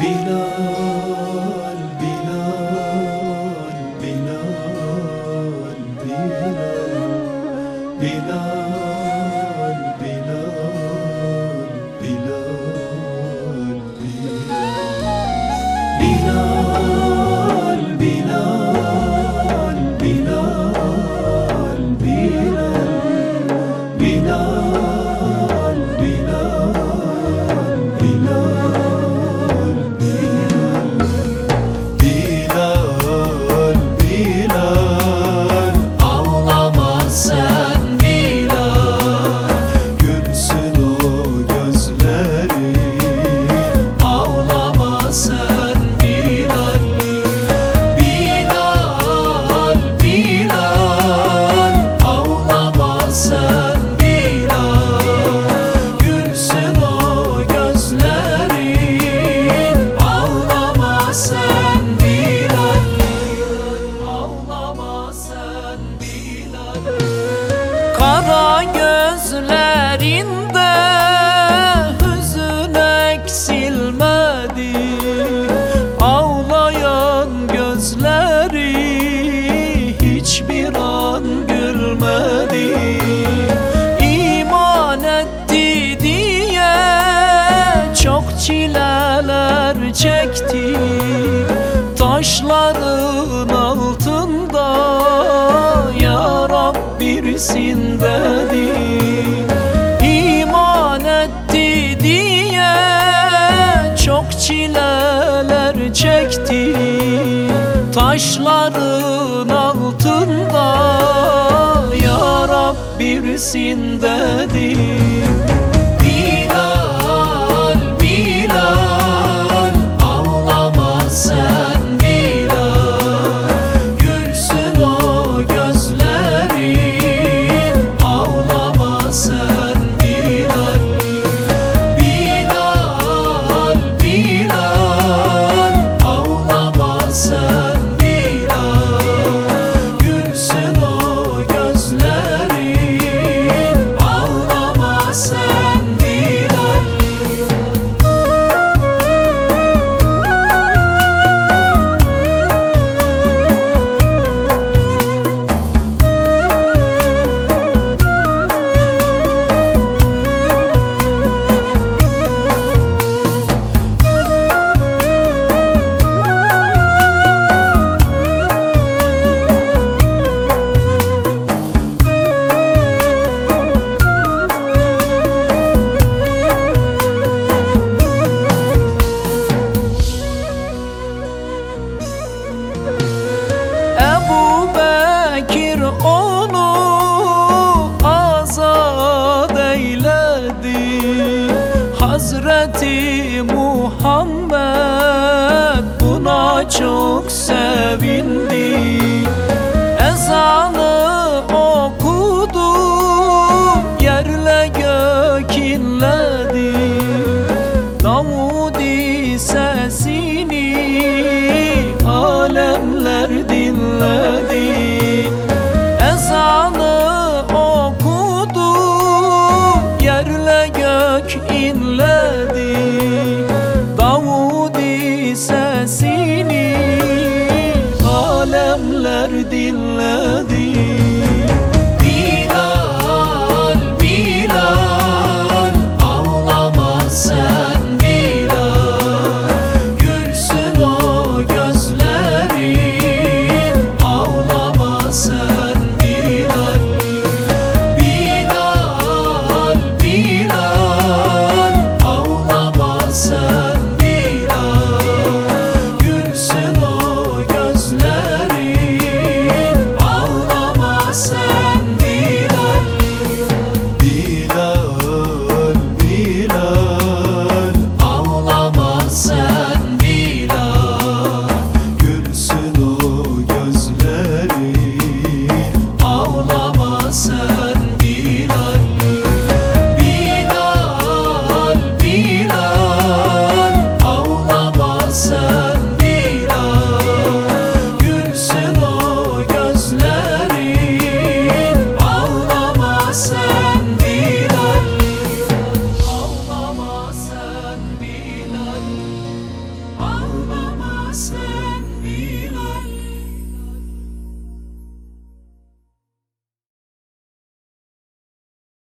Beloved. neler çekti. Taşların altında Ya Rabbirsin dedi. İman etti diye Çok çileler çekti. Taşların altında Ya Rabbirsin dedi. çok sevindi. Ezanı okudu Yerle gök inledi Davudi sesini Alemler dinledi. dinledim